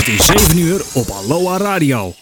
Het is 7 uur op Aloha Radio.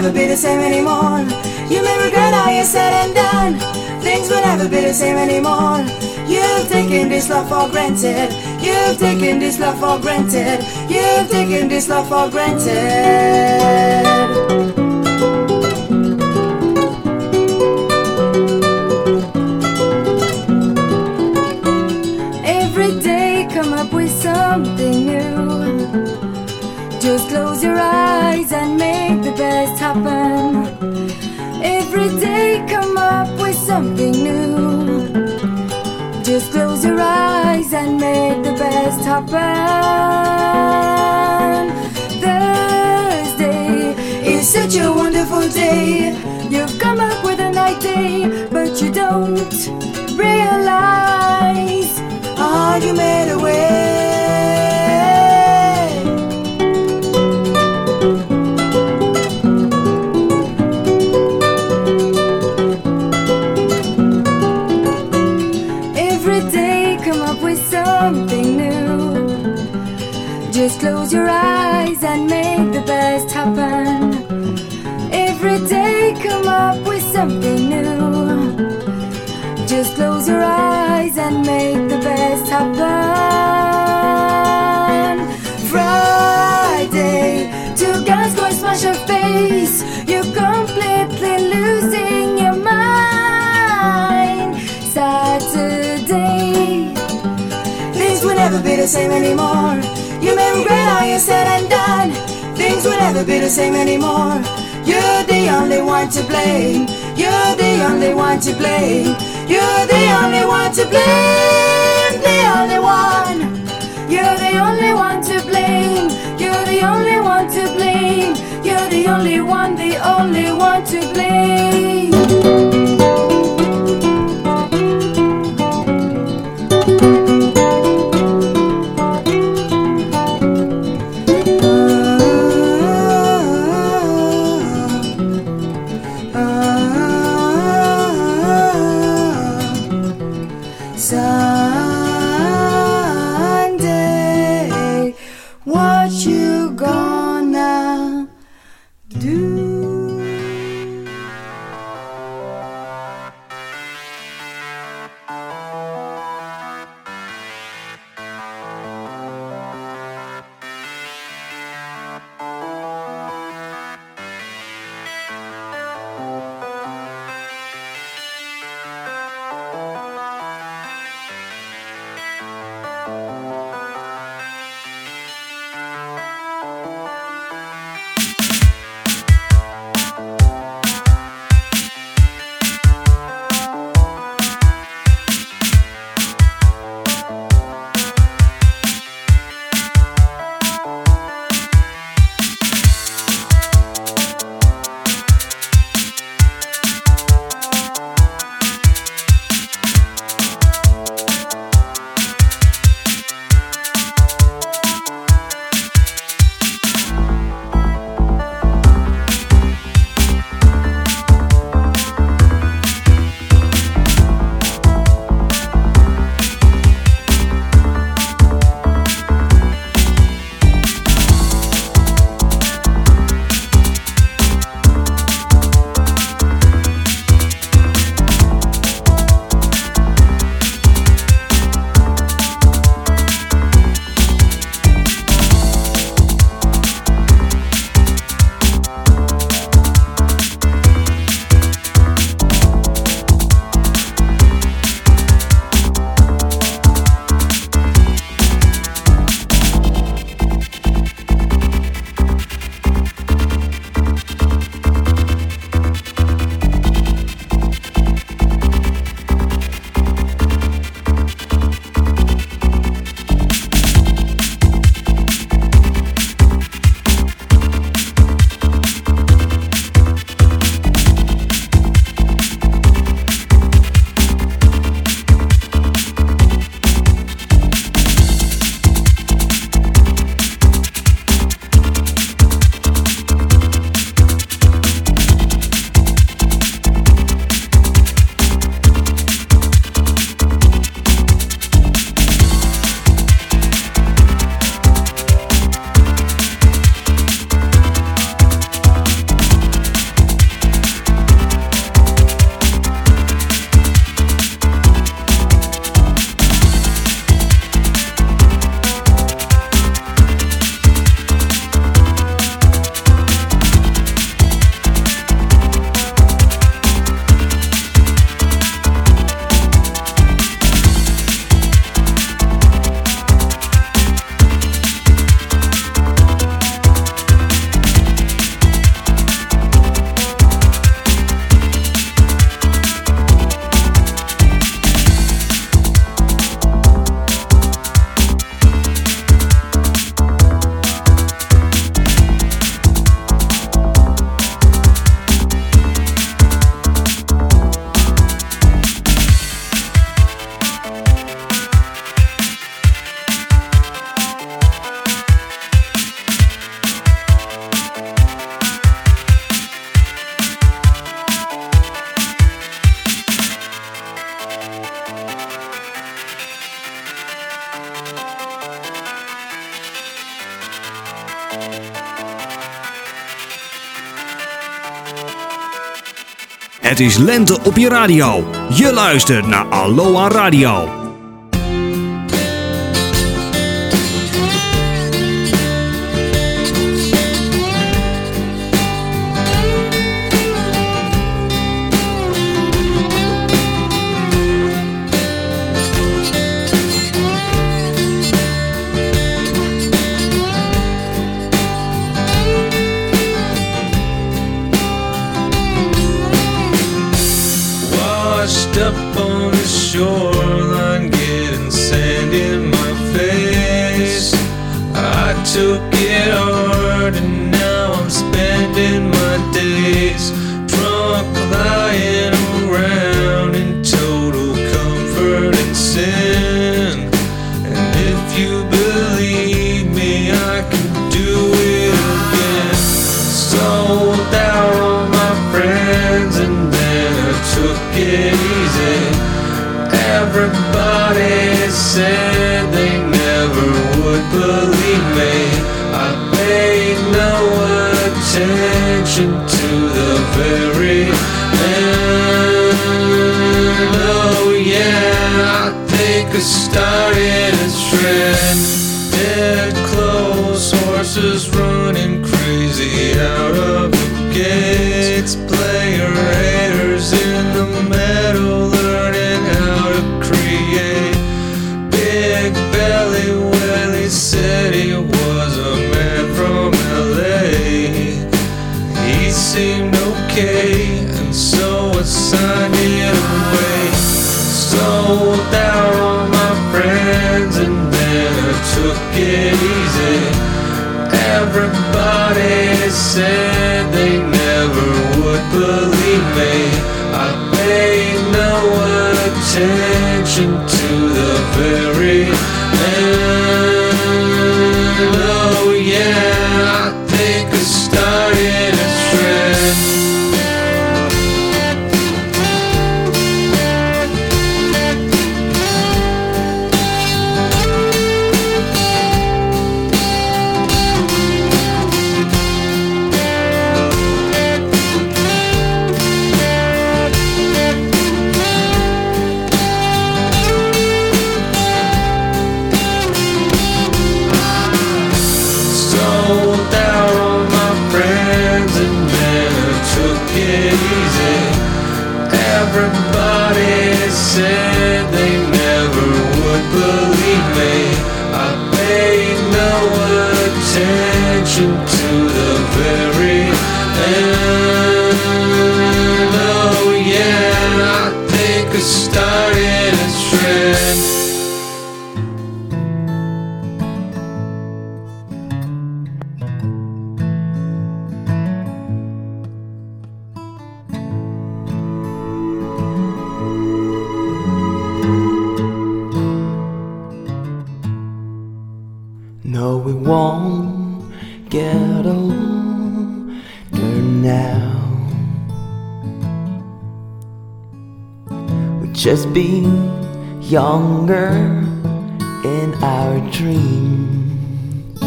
Never be the same anymore. You may regret all you said and done. Things will never be the same anymore. You've taken this love for granted. You've taken this love for granted. You've taken this love for granted. Every day come up with something new. Just close your eyes and make the best happen. Every day come up with something new. Just close your eyes and make the best happen. Thursday is such a wonderful day. You've come up with an idea, but you don't realize how you made a way. Close your eyes and make the best happen. Friday, two guys go smash your face. You're completely losing your mind. Saturday, things will never be the same anymore. You may regret all you said and done. Things will never be the same anymore. You're the only one to blame. You're the only one to blame. You're the only one to blame. The only one. You're the only one to blame. You're the only one to blame. You're the only one, the only one to blame. Het is lente op je radio. Je luistert naar Aloha Radio. Pakistan. won't get older now. We'll just be younger in our dreams.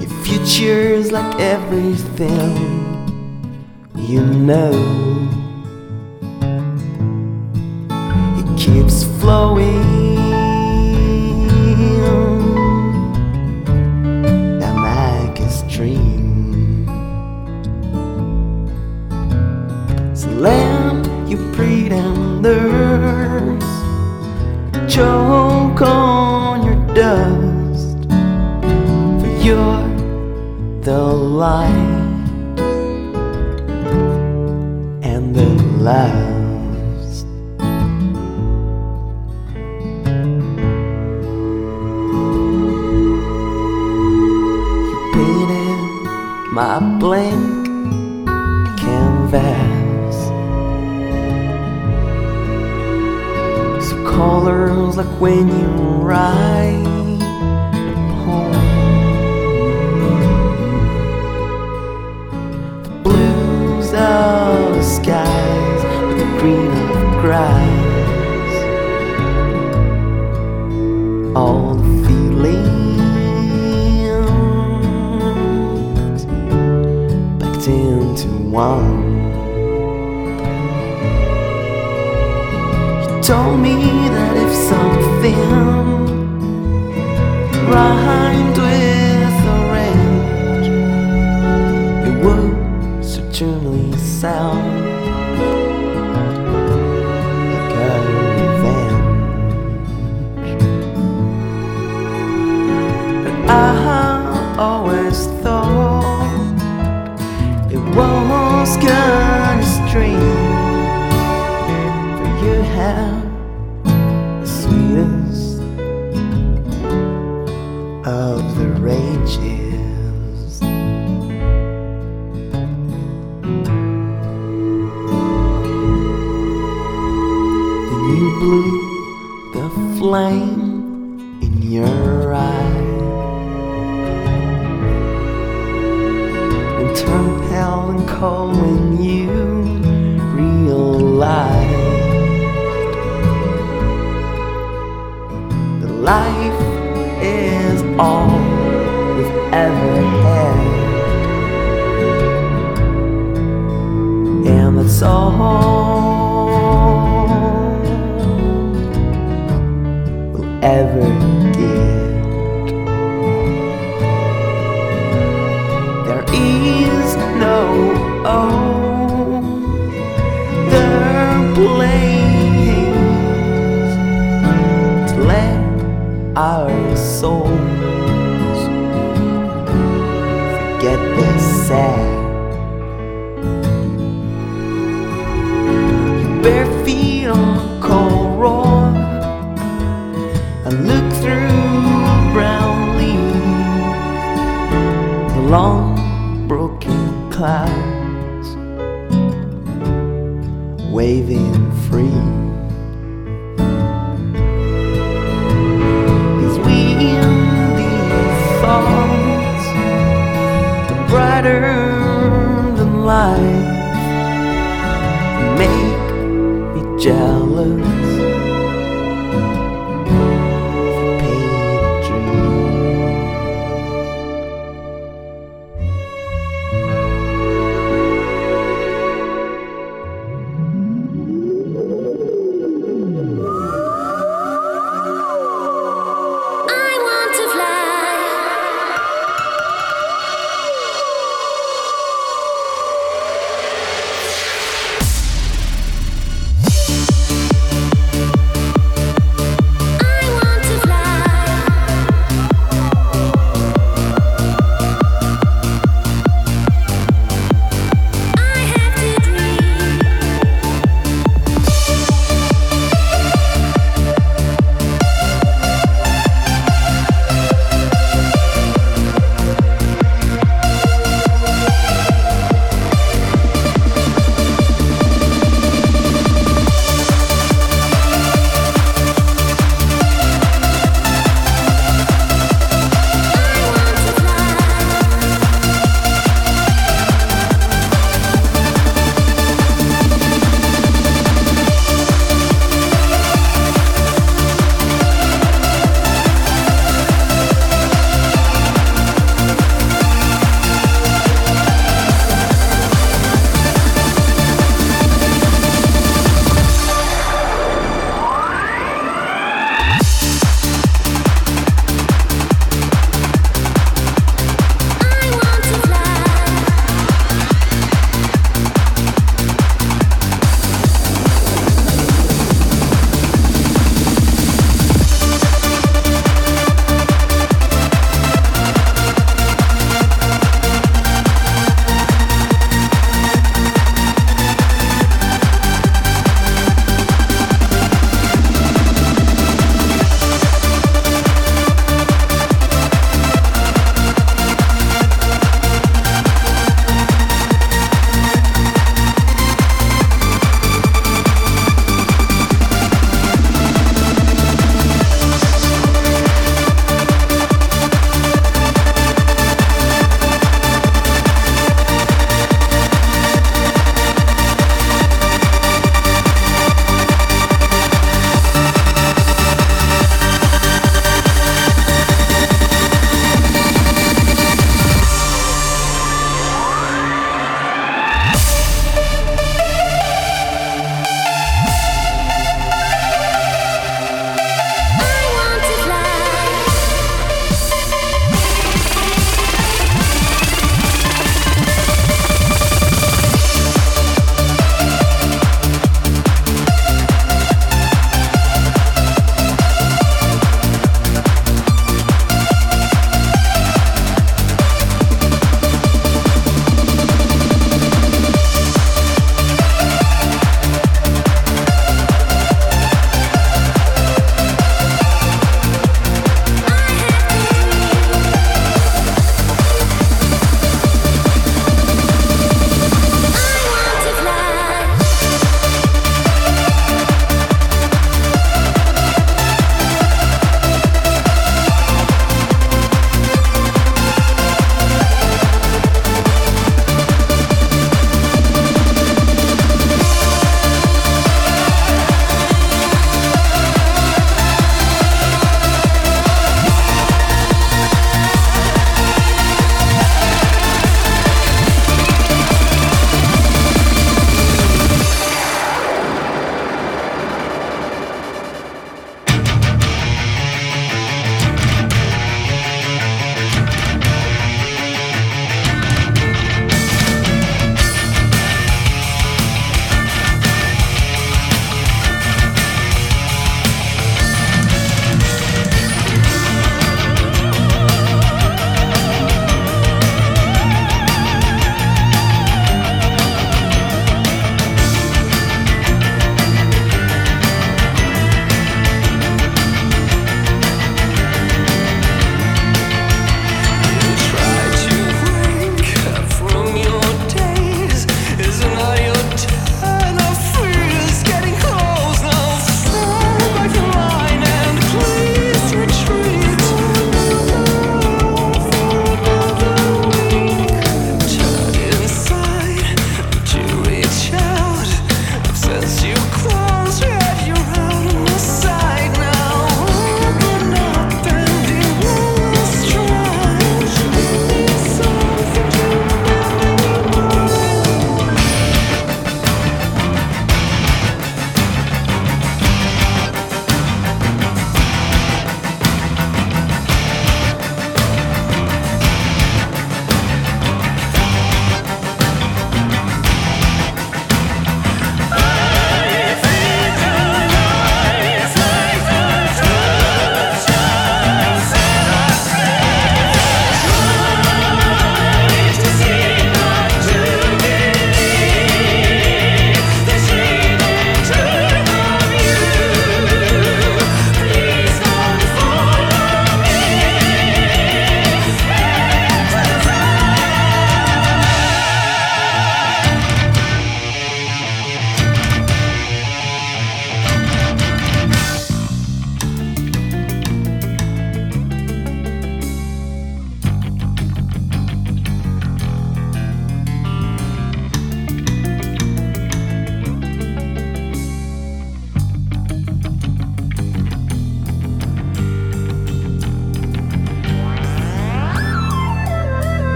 Your future's like everything you know. It keeps flowing choke on your dust, for you're the light and the last. You painted my blank canvas. colors like when you write a poem. The blues of the skies with the green of grass. All the feelings packed into one told me that if something rhymes lane. long broken clouds waving free. These windy the brighter the light.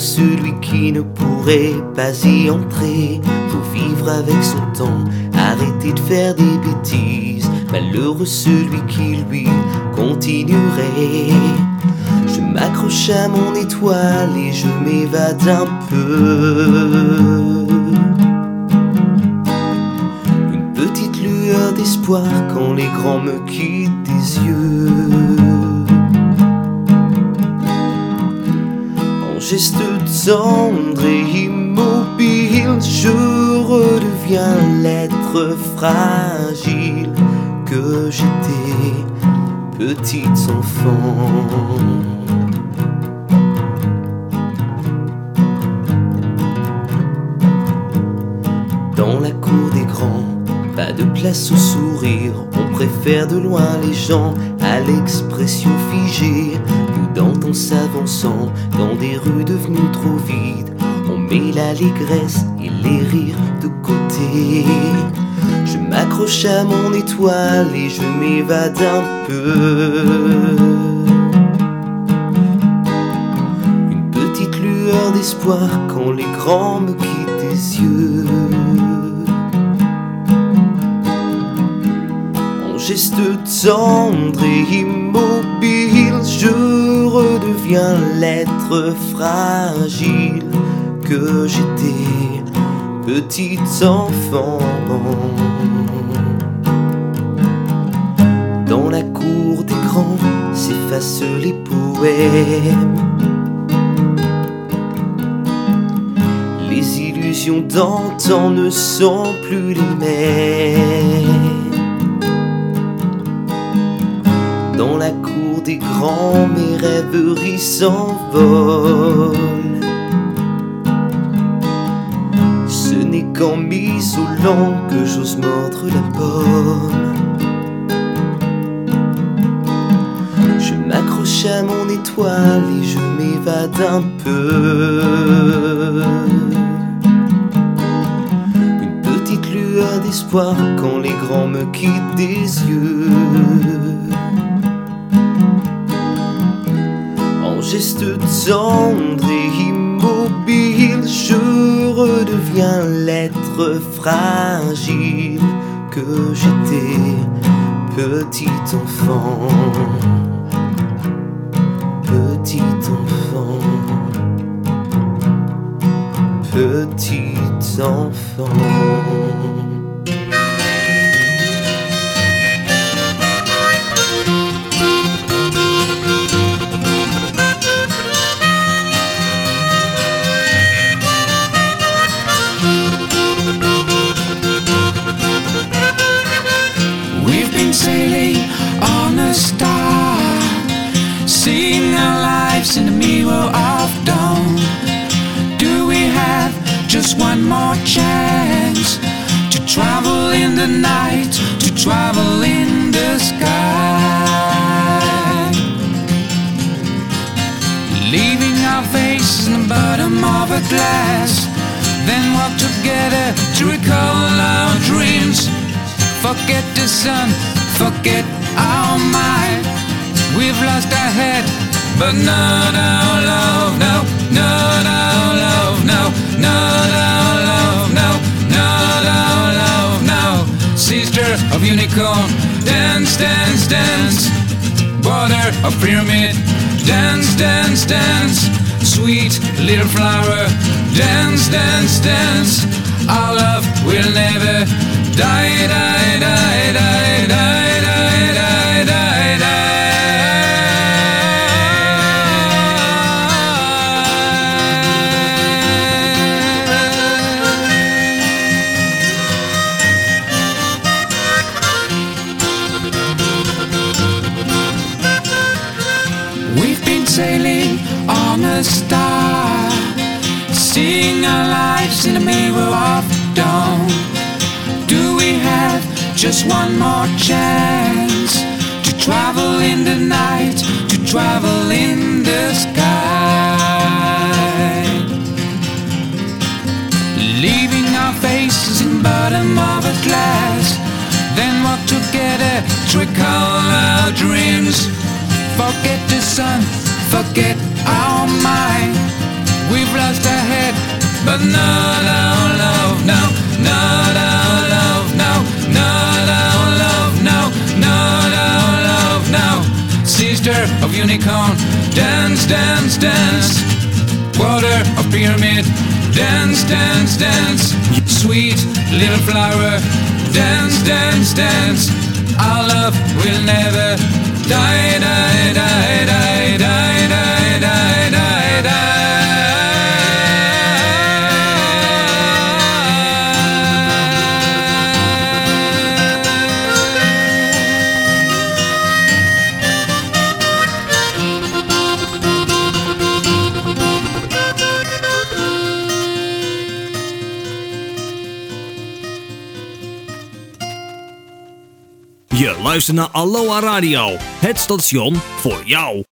Celui qui ne pourrait pas y entrer. Pour vivre avec son temps, arrêter de faire des bêtises. Malheureux celui qui lui continuerait. Je m'accroche à mon étoile et je m'évade un peu. Une petite lueur d'espoir quand les grands me quittent des yeux. Geste tendre et immobile, je redeviens l'être fragile que j'étais, petit enfant. Dans la cour des grands, pas de place au sourire. On préfère de loin les gens à l'expression figée. Prudente en s'avançant dans des rues devenues trop vides. On met l'allégresse et les rires de côté. Je m'accroche à mon étoile et je m'évade un peu. Une petite lueur d'espoir quand les grands me quittent des yeux. Geste tendre et immobile, je redeviens l'être fragile que j'étais, petit enfant. Dans la cour des grands s'effacent les poèmes. Les illusions d'antan ne sont plus les mêmes. Dans la cour des grands, mes rêveries s'envolent. Ce n'est qu'en m'isolant que j'ose mordre la pomme. Je m'accroche à mon étoile et je m'évade un peu. Une petite lueur d'espoir quand les grands me quittent des yeux. Geste tendre et immobile, je redeviens l'être fragile que j'étais, petit enfant. Petit enfant. Petit enfant. Travel in the sky? Leaving our faces in the bottom of a glass, then walk together to recall our dreams. Forget the sun, forget our mind. We've lost our head, but not our love, no, not our Of unicorn, dance, dance, dance. Water of pyramid, dance, dance, dance. Sweet little flower, dance, dance, dance. Our love will never die, die, die, die, die, just one more chance to travel in the night, to travel in the sky. Leaving our faces in bottom of a glass, then walk together to recall our dreams. Forget the sun, forget our mind. We've lost our head, but now. dance, dance. Water of pyramid. Dance, dance, dance. Sweet little flower. Dance, dance, dance. Our love will never die, die, die, die, die. Je luistert naar Aloha Radio, het station voor jou.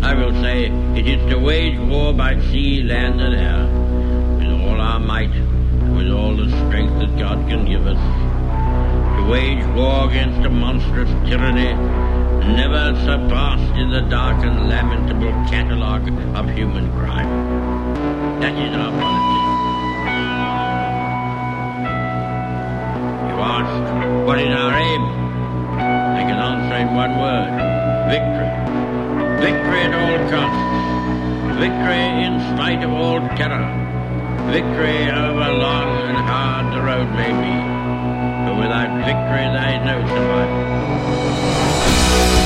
I will say it is to wage war by sea, land, and air, with all our might, and with all the strength that God can give us. To wage war against a monstrous tyranny never surpassed in the dark and lamentable catalogue of human crime. That is our policy. You ask, what is our aim? I can answer in one word. Victory. Victory at all costs. Victory in spite of all terror. Victory over long and hard the road may be. For without victory there is no survival.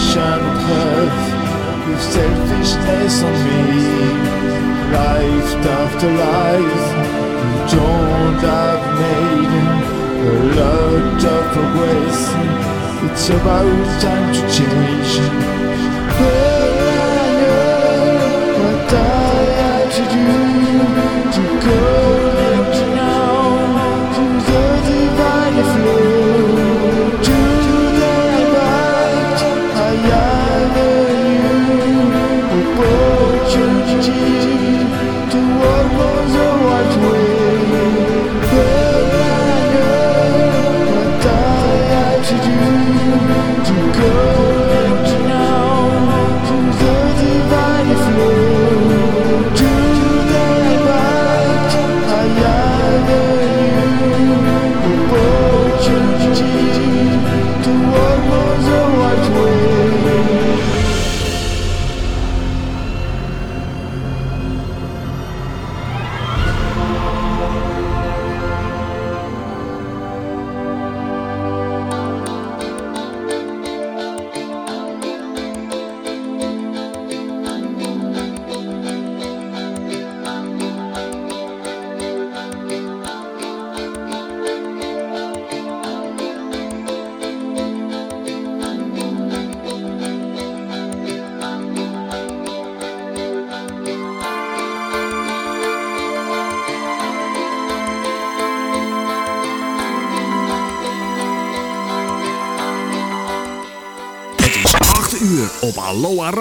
passion curve with selfishness on me. Life after life, you don't have made a lot of progress. It's about time to change.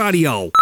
Audio.